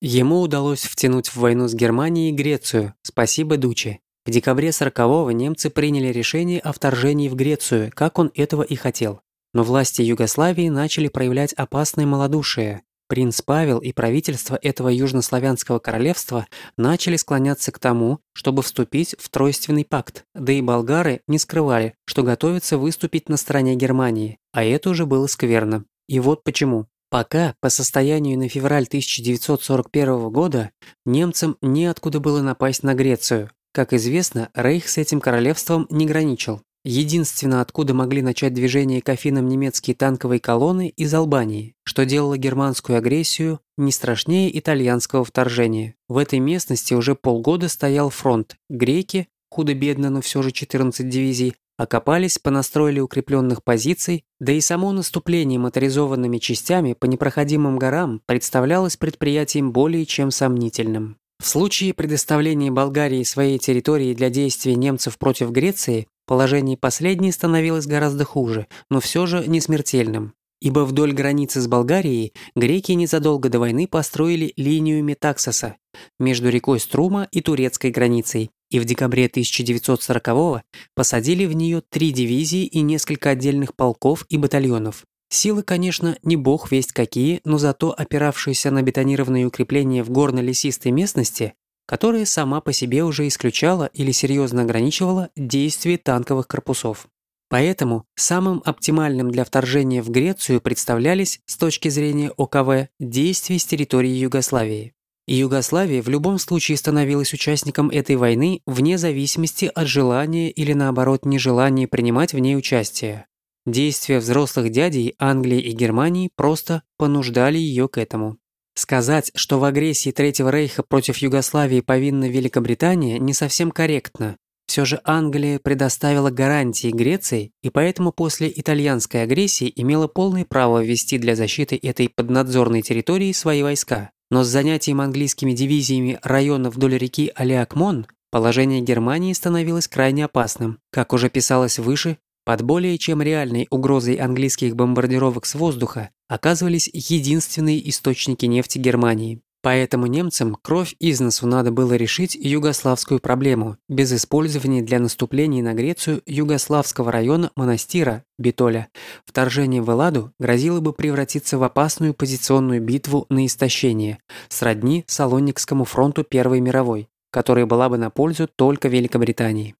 Ему удалось втянуть в войну с Германией Грецию, спасибо Дуче. В декабре 40-го немцы приняли решение о вторжении в Грецию, как он этого и хотел. Но власти Югославии начали проявлять опасное малодушие. Принц Павел и правительство этого южнославянского королевства начали склоняться к тому, чтобы вступить в Тройственный пакт, да и болгары не скрывали, что готовятся выступить на стороне Германии, а это уже было скверно. И вот почему. Пока, по состоянию на февраль 1941 года, немцам неоткуда было напасть на Грецию. Как известно, Рейх с этим королевством не граничил. Единственно, откуда могли начать движение к Афинам немецкие танковые колонны из Албании, что делало германскую агрессию не страшнее итальянского вторжения. В этой местности уже полгода стоял фронт. Греки, худо-бедно, но все же 14 дивизий, окопались, понастроили укрепленных позиций, да и само наступление моторизованными частями по непроходимым горам представлялось предприятием более чем сомнительным. В случае предоставления Болгарии своей территории для действий немцев против Греции, положение последней становилось гораздо хуже, но все же не смертельным. Ибо вдоль границы с Болгарией греки незадолго до войны построили линию Метаксоса между рекой Струма и турецкой границей, и в декабре 1940-го посадили в нее три дивизии и несколько отдельных полков и батальонов. Силы, конечно, не бог весть какие, но зато опиравшиеся на бетонированные укрепления в горно-лесистой местности, которая сама по себе уже исключала или серьезно ограничивала действие танковых корпусов. Поэтому самым оптимальным для вторжения в Грецию представлялись, с точки зрения ОКВ, действия с территории Югославии. Югославия в любом случае становилась участником этой войны вне зависимости от желания или наоборот нежелания принимать в ней участие. Действия взрослых дядей Англии и Германии просто понуждали ее к этому. Сказать, что в агрессии Третьего Рейха против Югославии повинна Великобритания, не совсем корректно. Все же Англия предоставила гарантии Греции и поэтому после итальянской агрессии имела полное право ввести для защиты этой поднадзорной территории свои войска. Но с занятием английскими дивизиями района вдоль реки Алиакмон положение Германии становилось крайне опасным. Как уже писалось выше, под более чем реальной угрозой английских бомбардировок с воздуха оказывались единственные источники нефти Германии. Поэтому немцам кровь из носу надо было решить югославскую проблему без использования для наступления на Грецию югославского района Монастира, Битоля. Вторжение в Элладу грозило бы превратиться в опасную позиционную битву на истощение, сродни Салоникскому фронту Первой мировой, которая была бы на пользу только Великобритании.